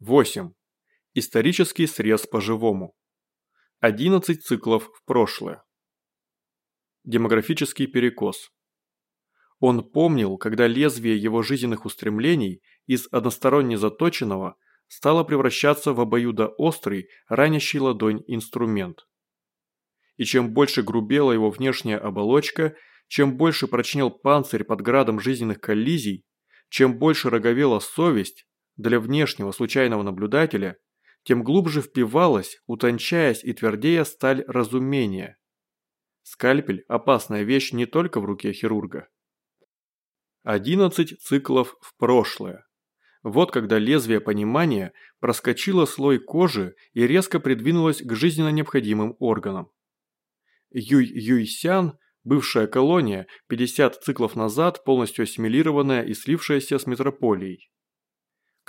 8. Исторический срез по-живому. 11 циклов в прошлое. Демографический перекос. Он помнил, когда лезвие его жизненных устремлений из односторонне заточенного стало превращаться в обоюдоострый, ранящий ладонь инструмент. И чем больше грубела его внешняя оболочка, чем больше прочнел панцирь под градом жизненных коллизий, чем больше роговела совесть, для внешнего случайного наблюдателя, тем глубже впивалась, утончаясь и твердея сталь разумения. Скальпель – опасная вещь не только в руке хирурга. 11 циклов в прошлое. Вот когда лезвие понимания проскочило слой кожи и резко придвинулось к жизненно необходимым органам. Юй-Юйсян, бывшая колония, 50 циклов назад полностью ассимилированная и слившаяся с метрополией.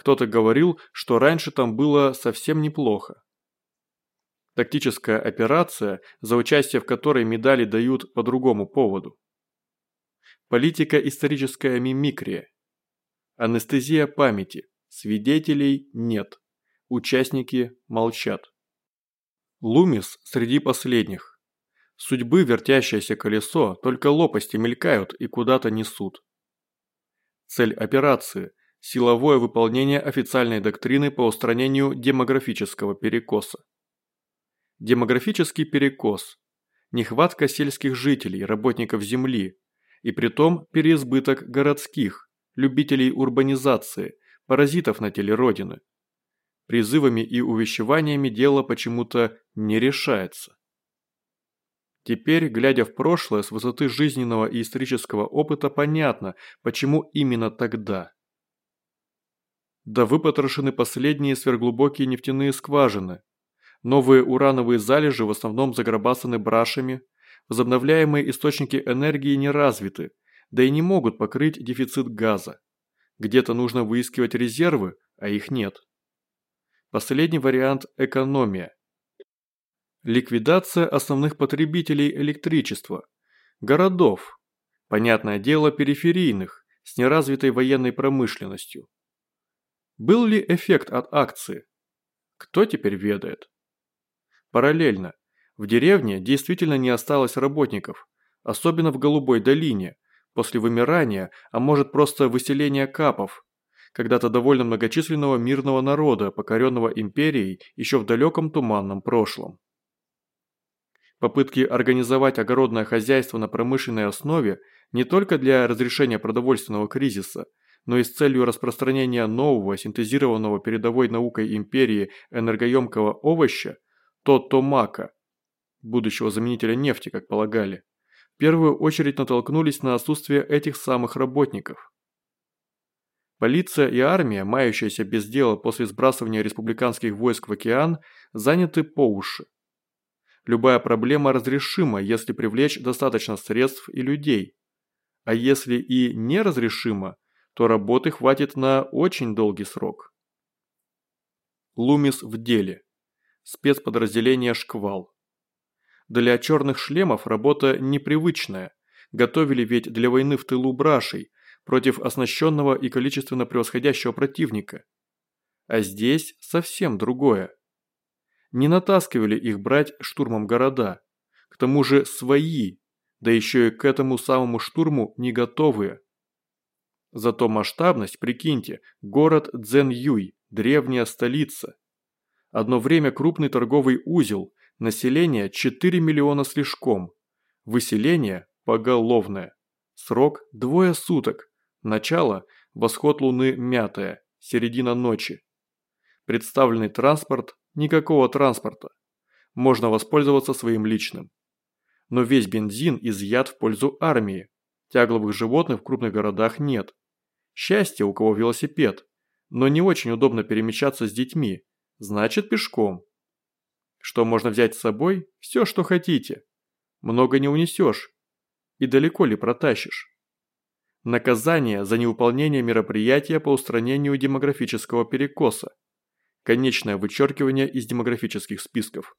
Кто-то говорил, что раньше там было совсем неплохо. Тактическая операция, за участие в которой медали дают по другому поводу. Политика-историческая мимикрия. Анестезия памяти. Свидетелей нет. Участники молчат. Лумис среди последних. Судьбы вертящееся колесо, только лопасти мелькают и куда-то несут. Цель операции – силовое выполнение официальной доктрины по устранению демографического перекоса. Демографический перекос – нехватка сельских жителей, работников земли, и притом переизбыток городских, любителей урбанизации, паразитов на теле Родины. Призывами и увещеваниями дело почему-то не решается. Теперь, глядя в прошлое с высоты жизненного и исторического опыта, понятно, почему именно тогда. Да выпотрошены последние сверхглубокие нефтяные скважины. Новые урановые залежи в основном загробасаны брашами, возобновляемые источники энергии не развиты, да и не могут покрыть дефицит газа. Где-то нужно выискивать резервы, а их нет. Последний вариант – экономия. Ликвидация основных потребителей электричества. Городов. Понятное дело, периферийных, с неразвитой военной промышленностью. Был ли эффект от акции? Кто теперь ведает? Параллельно, в деревне действительно не осталось работников, особенно в Голубой долине, после вымирания, а может просто выселения капов, когда-то довольно многочисленного мирного народа, покоренного империей еще в далеком туманном прошлом. Попытки организовать огородное хозяйство на промышленной основе не только для разрешения продовольственного кризиса – но и с целью распространения нового, синтезированного передовой наукой империи энергоемкого овоща, тотомака, будущего заменителя нефти, как полагали, в первую очередь натолкнулись на отсутствие этих самых работников. Полиция и армия, мающиеся без дела после сбрасывания республиканских войск в океан, заняты по уши. Любая проблема разрешима, если привлечь достаточно средств и людей. А если и неразрешима, то работы хватит на очень долгий срок. Лумис в деле. Спецподразделение «Шквал». Для черных шлемов работа непривычная. Готовили ведь для войны в тылу брашей, против оснащенного и количественно превосходящего противника. А здесь совсем другое. Не натаскивали их брать штурмом города. К тому же свои, да еще и к этому самому штурму не готовые. Зато масштабность, прикиньте, город Цзэньюй, древняя столица. Одно время крупный торговый узел, население 4 миллиона слишком. Выселение поголовное. Срок двое суток. Начало – восход луны мятая, середина ночи. Представленный транспорт – никакого транспорта. Можно воспользоваться своим личным. Но весь бензин изъят в пользу армии. Тягловых животных в крупных городах нет. Счастье, у кого велосипед, но не очень удобно перемещаться с детьми, значит пешком. Что можно взять с собой? Все, что хотите. Много не унесешь. И далеко ли протащишь? Наказание за неуполнение мероприятия по устранению демографического перекоса. Конечное вычеркивание из демографических списков.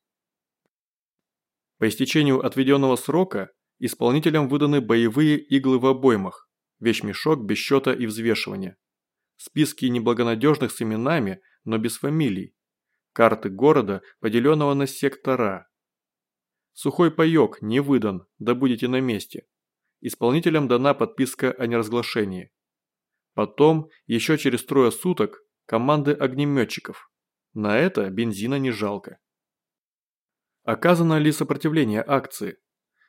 По истечению отведенного срока исполнителям выданы боевые иглы в обоймах вещмешок без счета и взвешивания. Списки неблагонадежных с именами, но без фамилий. Карты города, поделенного на сектора. Сухой паёк не выдан, да будете на месте. Исполнителям дана подписка о неразглашении. Потом, еще через трое суток, команды огнеметчиков. На это бензина не жалко. Оказано ли сопротивление акции?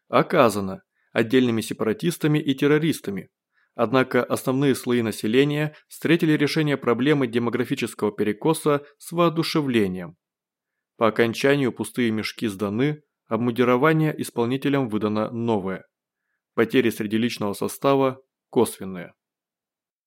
Оказано. Отдельными сепаратистами и террористами. Однако основные слои населения встретили решение проблемы демографического перекоса с воодушевлением. По окончанию пустые мешки сданы, обмундирование исполнителям выдано новое. Потери среди личного состава косвенные.